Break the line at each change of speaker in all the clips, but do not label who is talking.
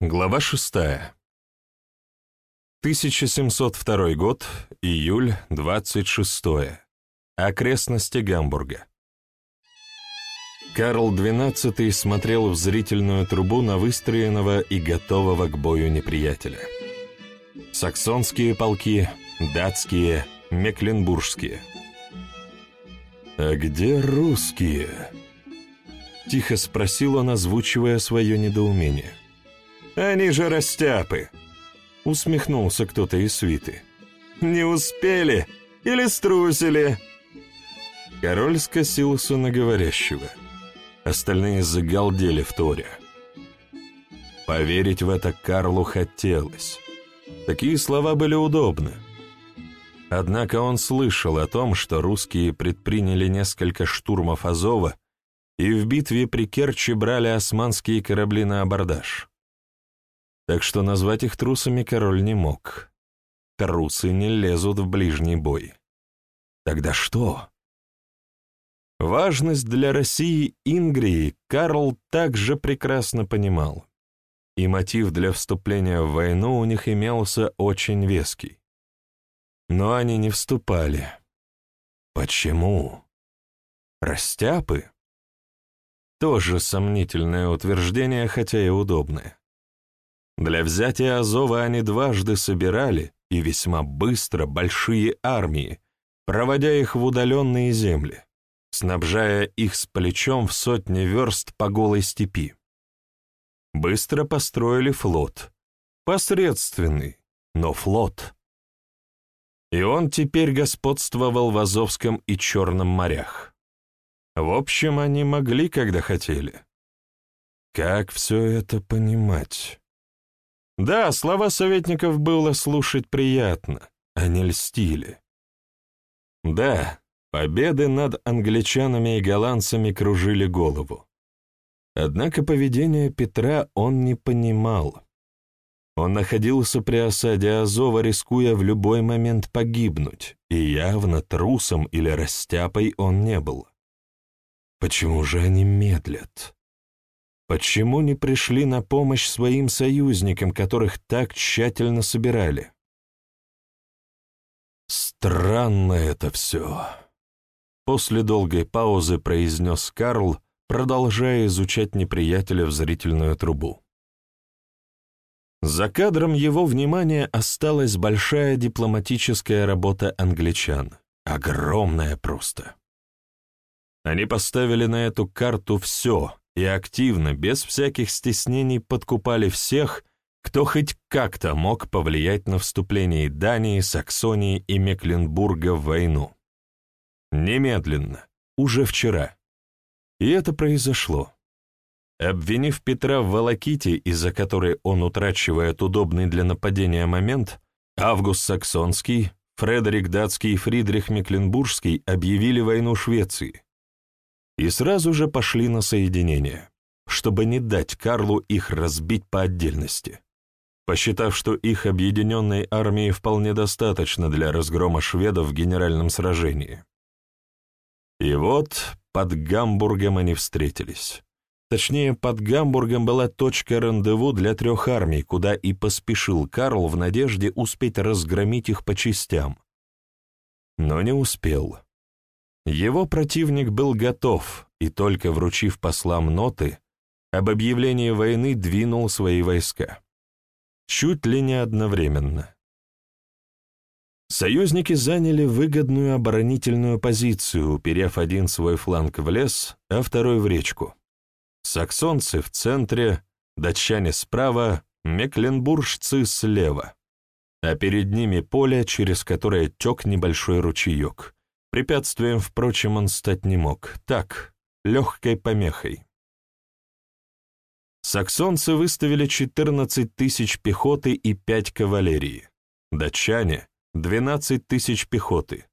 Глава 6. 1702 год, июль, 26. Окрестности Гамбурга. Карл XII смотрел в зрительную трубу на выстроенного и готового к бою неприятеля. Саксонские полки, датские, мекленбургские. «А где русские?» — тихо спросил он, озвучивая свое недоумение. Они же растяпы!» Усмехнулся кто-то из свиты. «Не успели или струсили?» Король скосился на говорящего. Остальные загалдели в торе. Поверить в это Карлу хотелось. Такие слова были удобны. Однако он слышал о том, что русские предприняли несколько штурмов Азова и в битве при Керчи брали османские корабли на абордаж так что назвать их трусами король не мог. Трусы не лезут в ближний бой. Тогда что? Важность для России Ингрии Карл также прекрасно понимал, и мотив для вступления в войну у них имелся очень веский. Но они не вступали. Почему? Растяпы? Тоже сомнительное утверждение, хотя и удобное. Для взятия Азова они дважды собирали, и весьма быстро, большие армии, проводя их в удаленные земли, снабжая их с плечом в сотни верст по голой степи. Быстро построили флот. Посредственный, но флот. И он теперь господствовал в Азовском и Черном морях. В общем, они могли, когда хотели. Как все это понимать? Да, слова советников было слушать приятно, не льстили. Да, победы над англичанами и голландцами кружили голову. Однако поведение Петра он не понимал. Он находился при осаде Азова, рискуя в любой момент погибнуть, и явно трусом или растяпой он не был. Почему же они медлят? Почему не пришли на помощь своим союзникам, которых так тщательно собирали? Странно это все. После долгой паузы произнес Карл, продолжая изучать неприятеля в зрительную трубу. За кадром его внимания осталась большая дипломатическая работа англичан. Огромная просто. Они поставили на эту карту все, и активно, без всяких стеснений, подкупали всех, кто хоть как-то мог повлиять на вступление Дании, Саксонии и Мекленбурга в войну. Немедленно, уже вчера. И это произошло. Обвинив Петра в волоките, из-за которой он утрачивает удобный для нападения момент, Август Саксонский, Фредерик Датский и Фридрих Мекленбургский объявили войну Швеции, и сразу же пошли на соединение, чтобы не дать Карлу их разбить по отдельности, посчитав, что их объединенной армии вполне достаточно для разгрома шведов в генеральном сражении. И вот под Гамбургом они встретились. Точнее, под Гамбургом была точка рандеву для трех армий, куда и поспешил Карл в надежде успеть разгромить их по частям. Но не успел. Его противник был готов, и только вручив послам ноты, об объявлении войны двинул свои войска. Чуть ли не одновременно. Союзники заняли выгодную оборонительную позицию, уперев один свой фланг в лес, а второй в речку. Саксонцы в центре, датчане справа, мекленбуржцы слева, а перед ними поле, через которое тек небольшой ручеек — Препятствием, впрочем, он стать не мог. Так, легкой помехой. Саксонцы выставили 14 тысяч пехоты и 5 кавалерии. Датчане — 12 тысяч пехоты.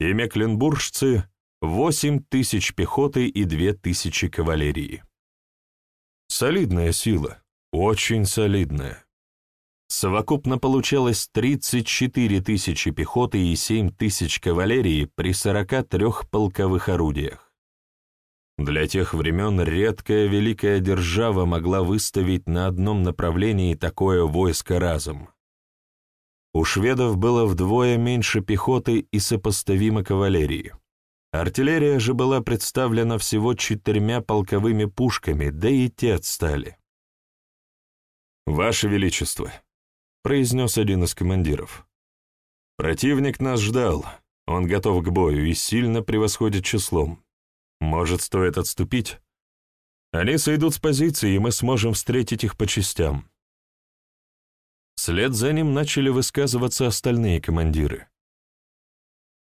И мекленбуржцы — 8 тысяч пехоты и 2 тысячи кавалерии. Солидная сила, очень солидная. Совокупно получалось 34 тысячи пехоты и 7 тысяч кавалерии при 43 полковых орудиях. Для тех времен редкая великая держава могла выставить на одном направлении такое войско разом. У шведов было вдвое меньше пехоты и сопоставимо кавалерии. Артиллерия же была представлена всего четырьмя полковыми пушками, да и те отстали. «Ваше Величество», — произнес один из командиров, — «противник нас ждал, он готов к бою и сильно превосходит числом. Может, стоит отступить? Они сойдут с позиции, и мы сможем встретить их по частям». Вслед за ним начали высказываться остальные командиры.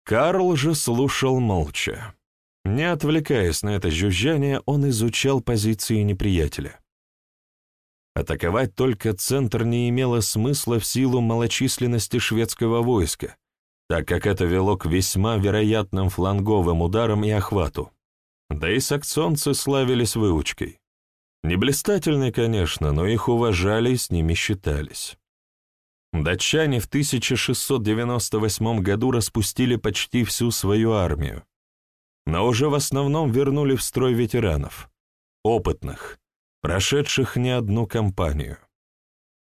Карл же слушал молча. Не отвлекаясь на это жужжание, он изучал позиции неприятеля. Атаковать только центр не имело смысла в силу малочисленности шведского войска, так как это вело к весьма вероятным фланговым ударам и охвату. Да и саксонцы славились выучкой. Не блистательны, конечно, но их уважали и с ними считались. Датчане в 1698 году распустили почти всю свою армию, но уже в основном вернули в строй ветеранов, опытных, прошедших не одну кампанию,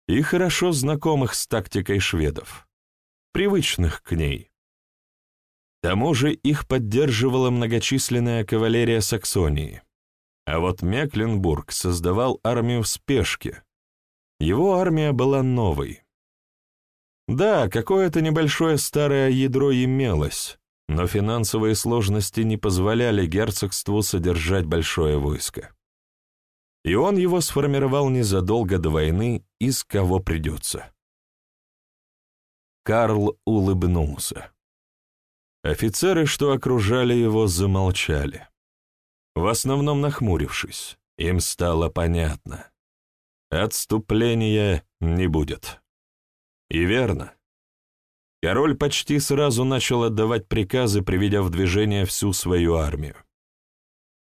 и хорошо знакомых с тактикой шведов, привычных к ней. К тому же их поддерживала многочисленная кавалерия Саксонии, а вот Мекленбург создавал армию в спешке. Его армия была новой, да, какое-то небольшое старое ядро имелось, но финансовые сложности не позволяли герцогству содержать большое войско. И он его сформировал незадолго до войны, из кого придется. Карл улыбнулся. Офицеры, что окружали его, замолчали. В основном нахмурившись, им стало понятно. Отступления не будет. И верно. Король почти сразу начал отдавать приказы, приведя в движение всю свою армию.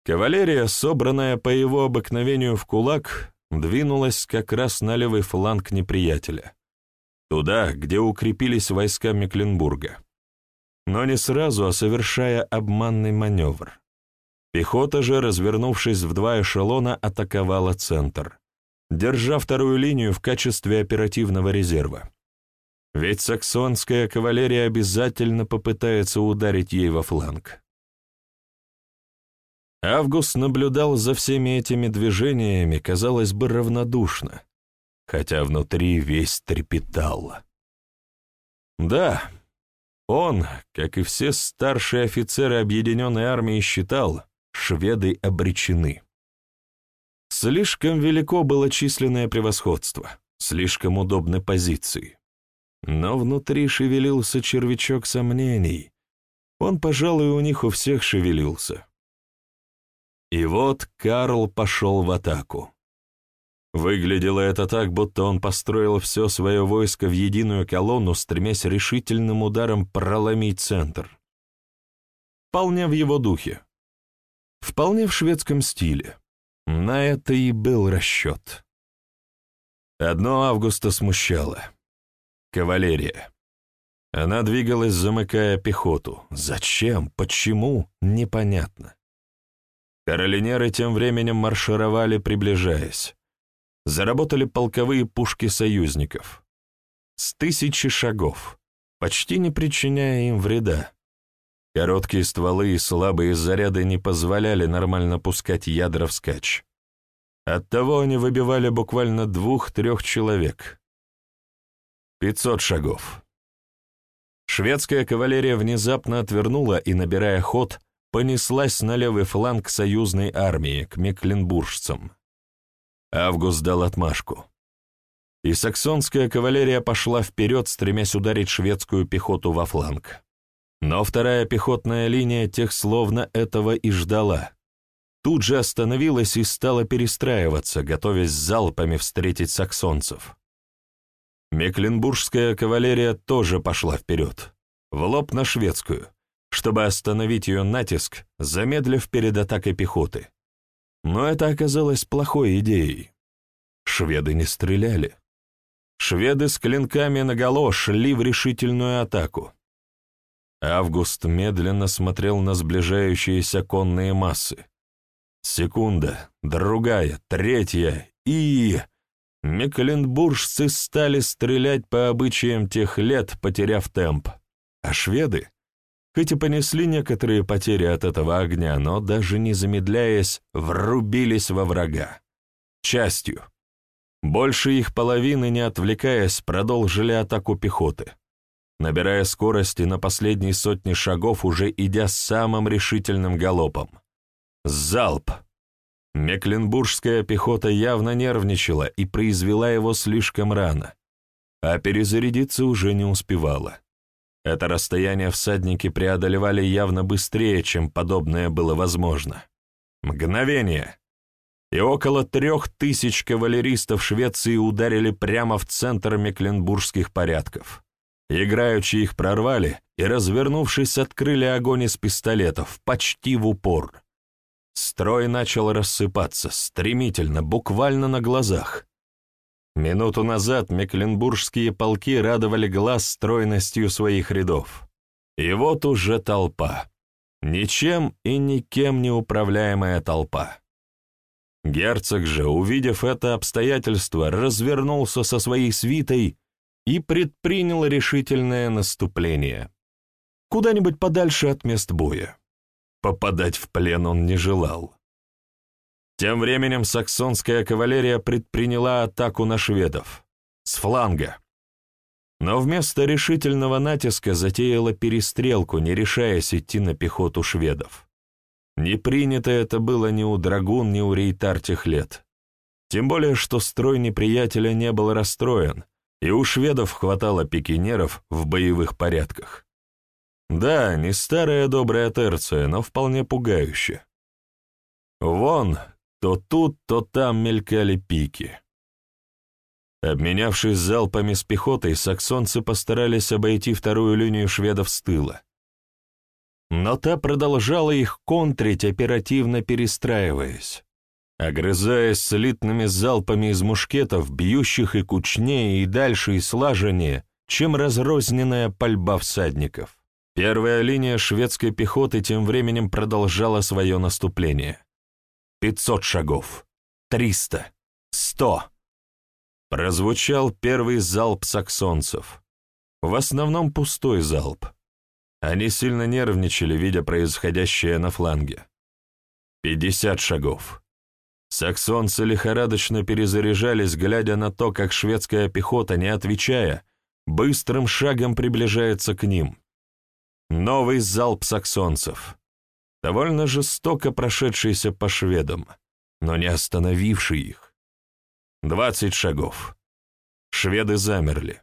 Кавалерия, собранная по его обыкновению в кулак, двинулась как раз на левый фланг неприятеля, туда, где укрепились войска Мекленбурга. Но не сразу, а совершая обманный маневр. Пехота же, развернувшись в два эшелона, атаковала центр, держа вторую линию в качестве оперативного резерва. Ведь саксонская кавалерия обязательно попытается ударить ей во фланг. Август наблюдал за всеми этими движениями, казалось бы, равнодушно, хотя внутри весь трепетал. Да, он, как и все старшие офицеры объединенной армии, считал, шведы обречены. Слишком велико было численное превосходство, слишком удобны позиции. Но внутри шевелился червячок сомнений. Он, пожалуй, у них у всех шевелился. И вот Карл пошел в атаку. Выглядело это так, будто он построил все свое войско в единую колонну, стремясь решительным ударом проломить центр. Вполне в его духе. Вполне в шведском стиле. На это и был расчет. Одно Августа смущало — Кавалерия. Она двигалась, замыкая пехоту. Зачем? Почему? Непонятно. Каролинеры тем временем маршировали, приближаясь. Заработали полковые пушки союзников. С тысячи шагов, почти не причиняя им вреда. Короткие стволы и слабые заряды не позволяли нормально пускать ядра вскачь. Оттого они выбивали буквально двух-трех человек. Пятьсот шагов. Шведская кавалерия внезапно отвернула и, набирая ход, понеслась на левый фланг союзной армии, к мекленбуржцам. Август дал отмашку. И саксонская кавалерия пошла вперед, стремясь ударить шведскую пехоту во фланг. Но вторая пехотная линия тех словно этого и ждала. Тут же остановилась и стала перестраиваться, готовясь залпами встретить саксонцев. Мекленбургская кавалерия тоже пошла вперед, в лоб на шведскую, чтобы остановить ее натиск, замедлив перед атакой пехоты. Но это оказалось плохой идеей. Шведы не стреляли. Шведы с клинками наголо шли в решительную атаку. Август медленно смотрел на сближающиеся конные массы, Секунда, другая, третья и... Мекленбуржцы стали стрелять по обычаям тех лет, потеряв темп. А шведы, хоть и понесли некоторые потери от этого огня, но даже не замедляясь, врубились во врага. Частью. Больше их половины, не отвлекаясь, продолжили атаку пехоты, набирая скорости на последние сотни шагов, уже идя самым решительным галопом. Залп! Мекленбургская пехота явно нервничала и произвела его слишком рано, а перезарядиться уже не успевала. Это расстояние всадники преодолевали явно быстрее, чем подобное было возможно. Мгновение! И около трех тысяч кавалеристов Швеции ударили прямо в центр мекленбургских порядков. Играючи их прорвали и, развернувшись, открыли огонь из пистолетов, почти в упор. Строй начал рассыпаться, стремительно, буквально на глазах. Минуту назад мекленбургские полки радовали глаз стройностью своих рядов. И вот уже толпа. Ничем и никем не управляемая толпа. Герцог же, увидев это обстоятельство, развернулся со своей свитой и предпринял решительное наступление. Куда-нибудь подальше от мест боя. Попадать в плен он не желал. Тем временем саксонская кавалерия предприняла атаку на шведов. С фланга. Но вместо решительного натиска затеяла перестрелку, не решаясь идти на пехоту шведов. Не принято это было ни у драгун, ни у рейтар тех лет. Тем более, что строй неприятеля не был расстроен, и у шведов хватало пикинеров в боевых порядках. Да, не старая добрая терция, но вполне пугающая. Вон, то тут, то там мелькали пики. Обменявшись залпами с пехотой, саксонцы постарались обойти вторую линию шведов с тыла. Но та продолжала их контрить, оперативно перестраиваясь, огрызаясь слитными залпами из мушкетов, бьющих и кучнее, и дальше, и слаженнее, чем разрозненная пальба всадников. Первая линия шведской пехоты тем временем продолжала свое наступление. Пятьсот шагов. Триста. Сто. Прозвучал первый залп саксонцев. В основном пустой залп. Они сильно нервничали, видя происходящее на фланге. Пятьдесят шагов. Саксонцы лихорадочно перезаряжались, глядя на то, как шведская пехота, не отвечая, быстрым шагом приближается к ним. Новый залп саксонцев, довольно жестоко прошедшийся по шведам, но не остановивший их. Двадцать шагов. Шведы замерли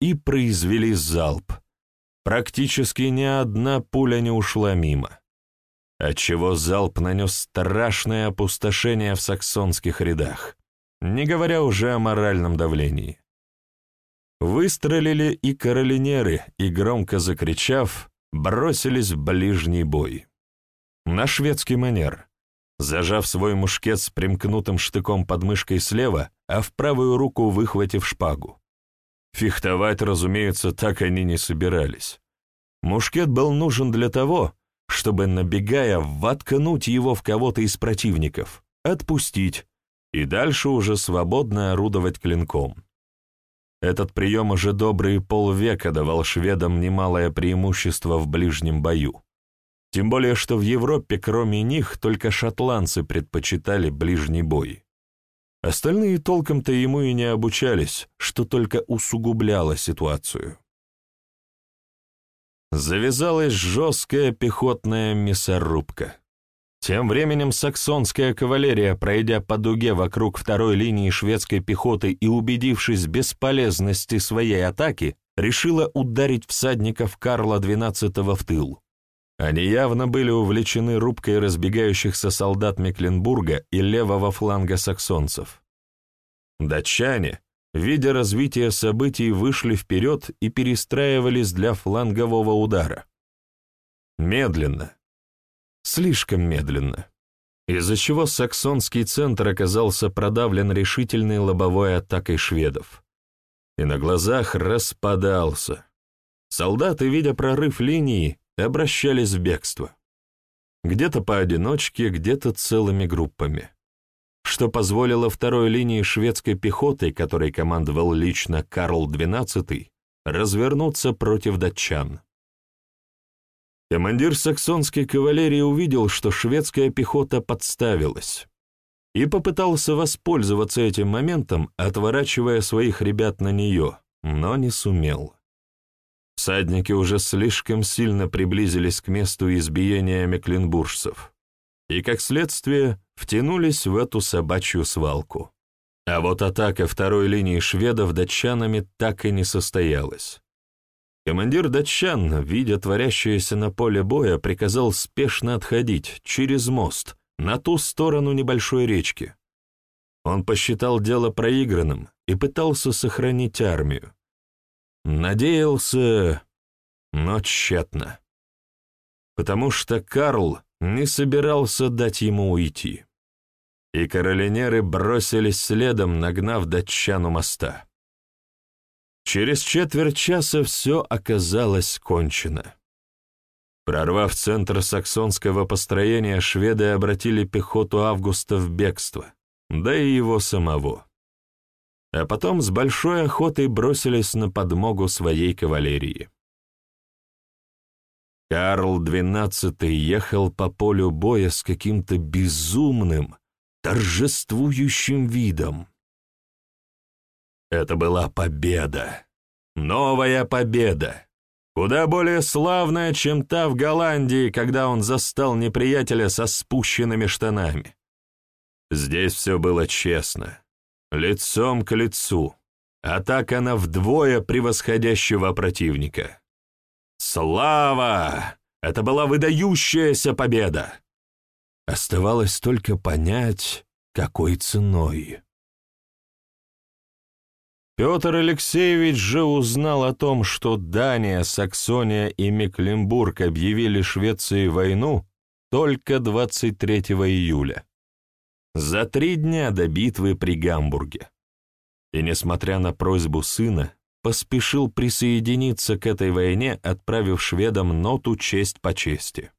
и произвели залп. Практически ни одна пуля не ушла мимо, отчего залп нанес страшное опустошение в саксонских рядах, не говоря уже о моральном давлении. Выстрелили и каролинеры, и, громко закричав, бросились в ближний бой. На шведский манер, зажав свой мушкет с примкнутым штыком под мышкой слева, а в правую руку выхватив шпагу. Фехтовать, разумеется, так они не собирались. Мушкет был нужен для того, чтобы, набегая, воткнуть его в кого-то из противников, отпустить и дальше уже свободно орудовать клинком. Этот прием уже добрые полвека давал шведам немалое преимущество в ближнем бою. Тем более, что в Европе кроме них только шотландцы предпочитали ближний бой. Остальные толком-то ему и не обучались, что только усугубляло ситуацию. Завязалась жесткая пехотная мясорубка. Тем временем саксонская кавалерия, пройдя по дуге вокруг второй линии шведской пехоты и убедившись в бесполезности своей атаки, решила ударить всадников Карла XII в тыл. Они явно были увлечены рубкой разбегающихся солдат Мекленбурга и левого фланга саксонцев. Датчане, видя развитие событий, вышли вперед и перестраивались для флангового удара. Медленно, Слишком медленно. Из-за чего саксонский центр оказался продавлен решительной лобовой атакой шведов. И на глазах распадался. Солдаты, видя прорыв линии, обращались в бегство. где-то поодиночке, где-то целыми группами, что позволило второй линии шведской пехоты, которой командовал лично Карл XII, развернуться против датчан. Командир саксонской кавалерии увидел, что шведская пехота подставилась, и попытался воспользоваться этим моментом, отворачивая своих ребят на нее, но не сумел. Всадники уже слишком сильно приблизились к месту избиения мекленбуржцев и, как следствие, втянулись в эту собачью свалку. А вот атака второй линии шведов датчанами так и не состоялась. Командир датчан, видя творящееся на поле боя, приказал спешно отходить через мост на ту сторону небольшой речки. Он посчитал дело проигранным и пытался сохранить армию. Надеялся, но тщетно. Потому что Карл не собирался дать ему уйти и каролинеры бросились следом, нагнав датчану моста. Через четверть часа все оказалось кончено. Прорвав центр саксонского построения, шведы обратили пехоту Августа в бегство, да и его самого. А потом с большой охотой бросились на подмогу своей кавалерии. Карл XII ехал по полю боя с каким-то безумным, торжествующим видом. Это была победа. Новая победа. Куда более славная, чем та в Голландии, когда он застал неприятеля со спущенными штанами. Здесь все было честно. Лицом к лицу. Атака на вдвое превосходящего противника. Слава! Это была выдающаяся победа! Оставалось только понять, какой ценой. Петр Алексеевич же узнал о том, что Дания, Саксония и Мекленбург объявили Швеции войну только 23 июля, за три дня до битвы при Гамбурге. И, несмотря на просьбу сына, поспешил присоединиться к этой войне, отправив шведам ноту честь по чести.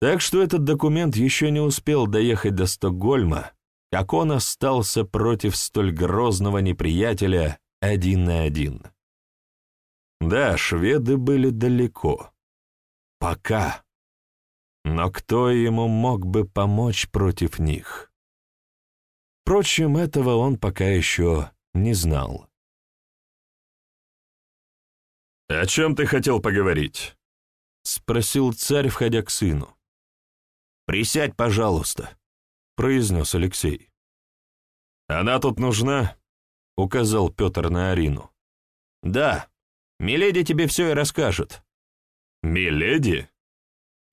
Так что этот документ еще не успел доехать до Стокгольма, как он остался против столь грозного неприятеля один на один. Да, шведы были далеко. Пока. Но кто ему мог бы помочь против них? Впрочем, этого он пока еще не знал. «О чем ты хотел поговорить?» — спросил царь, входя к сыну. «Присядь, пожалуйста», — произнес Алексей. «Она тут нужна?» — указал Петр на Арину. «Да, Миледи тебе все и расскажет». «Миледи?»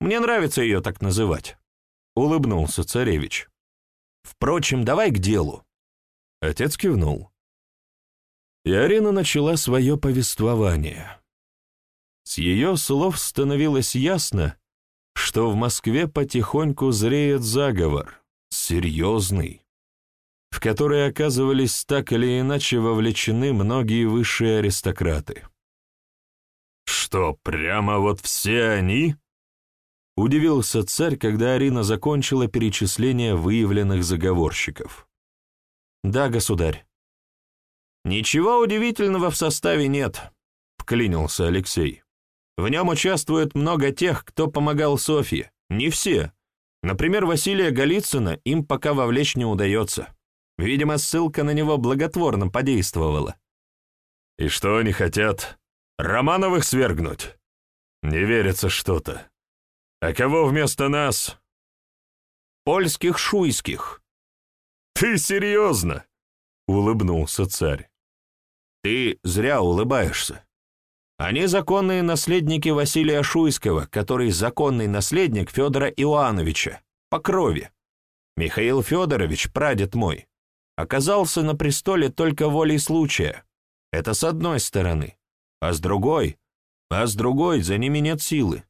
«Мне нравится ее так называть», — улыбнулся царевич. «Впрочем, давай к делу». Отец кивнул. И Арина начала свое повествование. С ее слов становилось ясно, что в Москве потихоньку зреет заговор, серьезный, в который оказывались так или иначе вовлечены многие высшие аристократы. «Что, прямо вот все они?» Удивился царь, когда Арина закончила перечисление выявленных заговорщиков. «Да, государь». «Ничего удивительного в составе нет», — вклинился Алексей. В нем участвует много тех, кто помогал Софье. Не все. Например, Василия Голицына им пока вовлечь не удается. Видимо, ссылка на него благотворно подействовала. И что они хотят? Романовых свергнуть? Не верится что-то. А кого вместо нас? Польских шуйских. Ты серьезно? Улыбнулся царь. Ты зря улыбаешься. Они законные наследники Василия Шуйского, который законный наследник Федора Иоановича, по крови. Михаил Федорович, прадед мой, оказался на престоле только волей случая. Это с одной стороны. А с другой? А с другой за ними нет силы.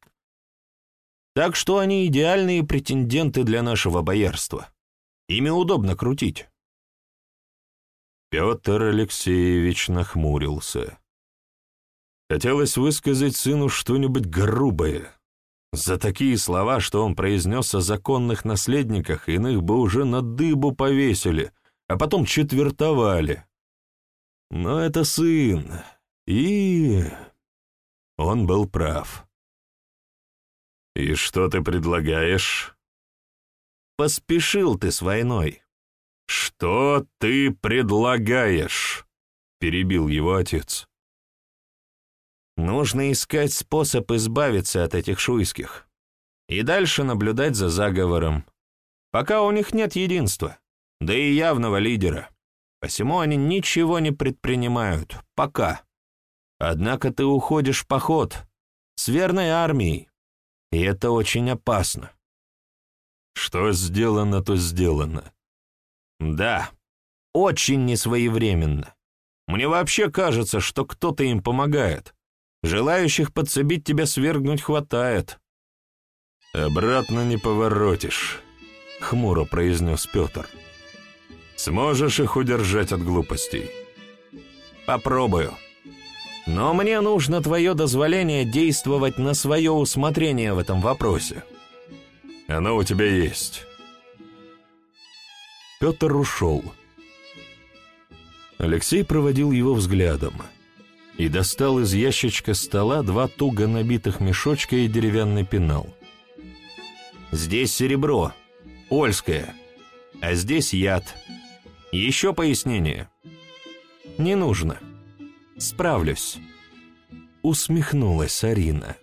Так что они идеальные претенденты для нашего боярства. Ими удобно крутить. Петр Алексеевич нахмурился. Хотелось высказать сыну что-нибудь грубое, За такие слова, что он произнес о законных наследниках, иных бы уже на дыбу повесили, а потом четвертовали. Но это сын, и... Он был прав. «И что ты предлагаешь?»
«Поспешил ты с войной».
«Что ты предлагаешь?» — перебил его отец.
Нужно искать способ избавиться от этих шуйских. И дальше наблюдать за заговором. Пока у них нет единства, да и явного лидера. Посему они ничего не предпринимают. Пока. Однако ты уходишь в поход с верной армией. И это очень опасно.
Что сделано, то сделано.
Да, очень несвоевременно. Мне вообще кажется, что кто-то им помогает. Желающих подсобить тебя свергнуть хватает».
«Обратно не поворотишь», — хмуро произнес Петр. «Сможешь их удержать от глупостей?»
«Попробую. Но мне нужно твое дозволение действовать на свое усмотрение в этом вопросе».
«Оно у тебя есть».
Петр ушел. Алексей проводил его взглядом и достал из ящичка стола два туго набитых мешочка и деревянный пенал. «Здесь серебро, польское, а здесь яд. Еще пояснение?» «Не нужно. Справлюсь», — усмехнулась Арина.